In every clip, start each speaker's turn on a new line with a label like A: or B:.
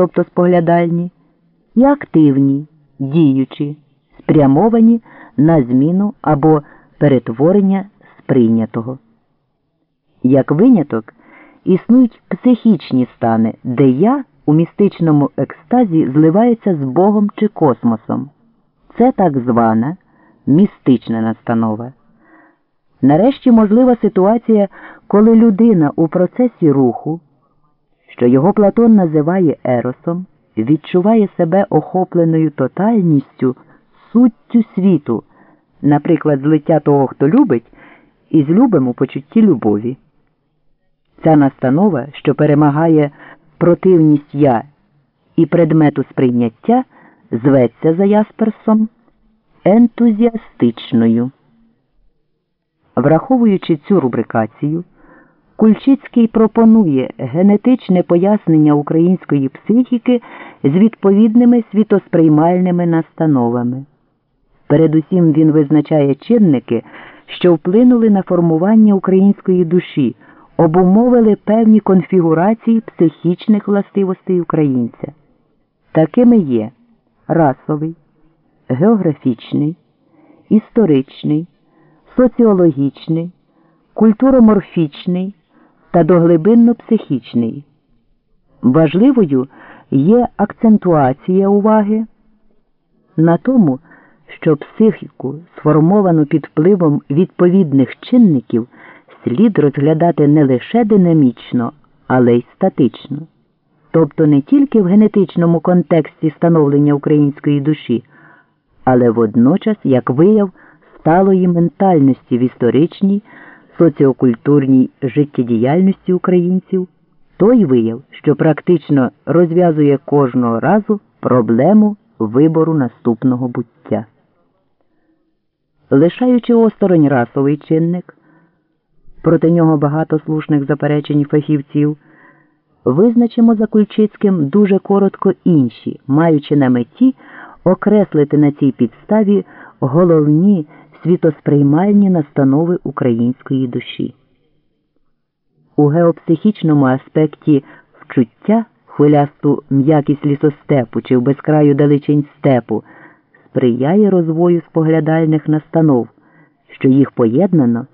A: тобто споглядальні, і активні, діючі, спрямовані на зміну або перетворення сприйнятого. Як виняток існують психічні стани, де я у містичному екстазі зливається з Богом чи космосом. Це так звана містична настанова. Нарешті можлива ситуація, коли людина у процесі руху, що його Платон називає еросом, відчуває себе охопленою тотальністю, суттю світу, наприклад, злиття того, хто любить, із любим у почутті любові. Ця настанова, що перемагає противність я і предмету сприйняття, зветься за Ясперсом ентузіастичною. Враховуючи цю рубрикацію, Кульчицький пропонує генетичне пояснення української психіки з відповідними світосприймальними настановами. Передусім він визначає чинники, що вплинули на формування української душі, обумовили певні конфігурації психічних властивостей українця. Такими є расовий, географічний, історичний, соціологічний, культуроморфічний та доглибинно психічний. Важливою є акцентуація уваги на тому, що психіку, сформовану під впливом відповідних чинників, слід розглядати не лише динамічно, але й статично, тобто не тільки в генетичному контексті становлення української душі, але водночас як вияв сталої ментальності в історичній соціокультурній життєдіяльності українців, той вияв, що практично розв'язує кожного разу проблему вибору наступного буття. Лишаючи осторонь расовий чинник, проти нього багато слушних заперечень фахівців, визначимо за Кульчицьким дуже коротко інші, маючи на меті окреслити на цій підставі головні світосприймальні настанови української душі. У геопсихічному аспекті вчуття хвилясту м'якість лісостепу чи в безкраю далечень степу сприяє розвою споглядальних настанов, що їх поєднано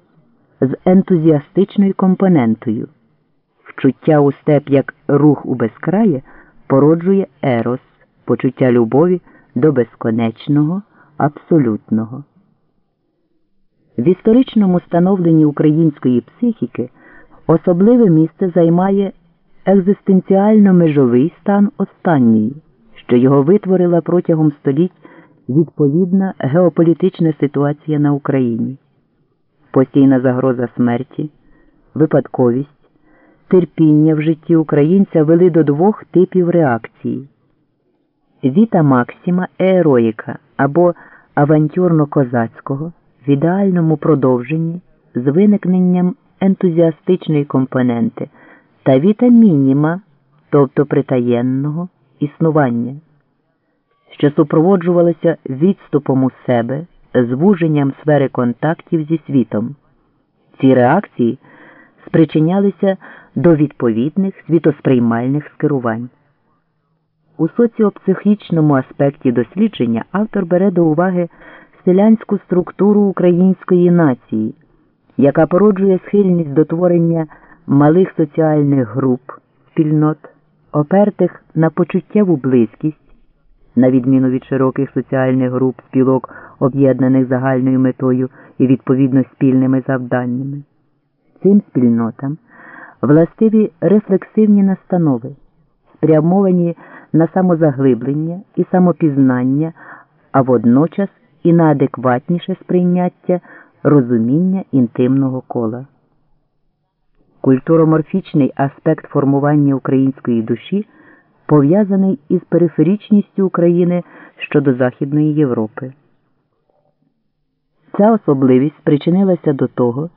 A: з ентузіастичною компонентою. Вчуття у степ як рух у безкрає породжує ерос, почуття любові до безконечного, абсолютного. В історичному становленні української психіки особливе місце займає екзистенціально межовий стан останньої, що його витворила протягом століть відповідна геополітична ситуація на Україні, постійна загроза смерті, випадковість, терпіння в житті українця вели до двох типів реакції віта максима ероїка або авантюрно-козацького в ідеальному продовженні з виникненням ентузіастичної компоненти та віта мініма, тобто притаєнного існування, що супроводжувалося відступом у себе, звуженням сфери контактів зі світом. Ці реакції спричинялися до відповідних світосприймальних скерувань. У соціопсихічному аспекті дослідження автор бере до уваги селянську структуру української нації, яка породжує схильність до творення малих соціальних груп, спільнот, опертих на почуттєву близькість, на відміну від широких соціальних груп спілок, об'єднаних загальною метою і відповідно спільними завданнями. Цим спільнотам властиві рефлексивні настанови, спрямовані на самозаглиблення і самопізнання, а водночас і на адекватніше сприйняття розуміння інтимного кола. Культуроморфічний аспект формування української душі пов'язаний із периферічністю України щодо Західної Європи. Ця особливість спричинилася до того,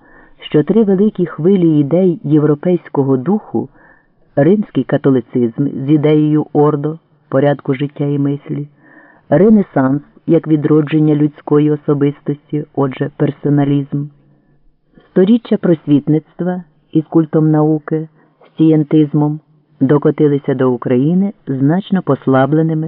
A: що три великі хвилі ідей європейського духу римський католицизм з ідеєю ордо, порядку життя і мислі, Ренесанс як відродження людської особистості, отже, персоналізм, сторіччя просвітництва із культом науки, сцієнтизмом, докотилися до України значно послабленими.